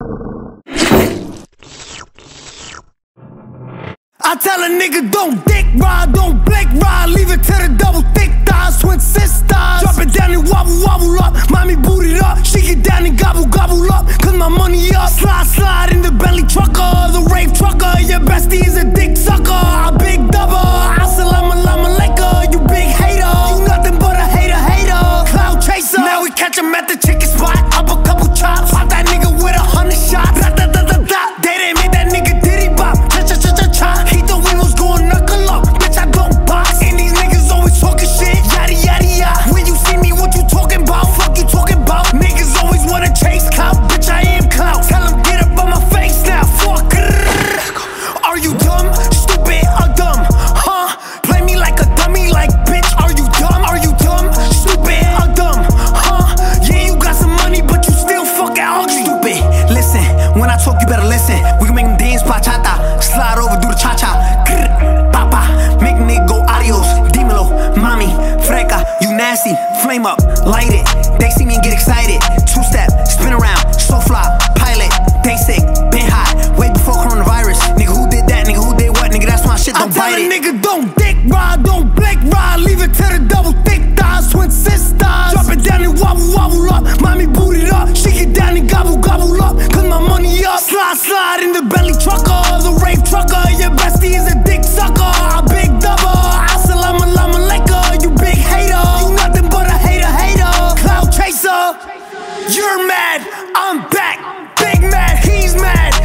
I tell a nigga don't dick ride, don't blink ride, leave it to the double thick thighs, twin sisters. Drop it down and wobble, wobble up, mommy boot it up, she get down and gobble, gobble up, cause my money up. Slide, slide in the belly trucker, the rave trucker, your bestie you better listen. We can make them dance bachata. Slide over, do the cha cha. Papa, make nigga go adios. Dímelo, mommy, freca, you nasty. Flame up, light it. They see me and get excited. Two step, spin around, so fly, pilot. They sick, been high, way before coronavirus. Nigga, who did that? Nigga, who did what? Nigga, that's my shit, don't I bite it. Nigga, Mad, I'm back. Big mad, he's mad.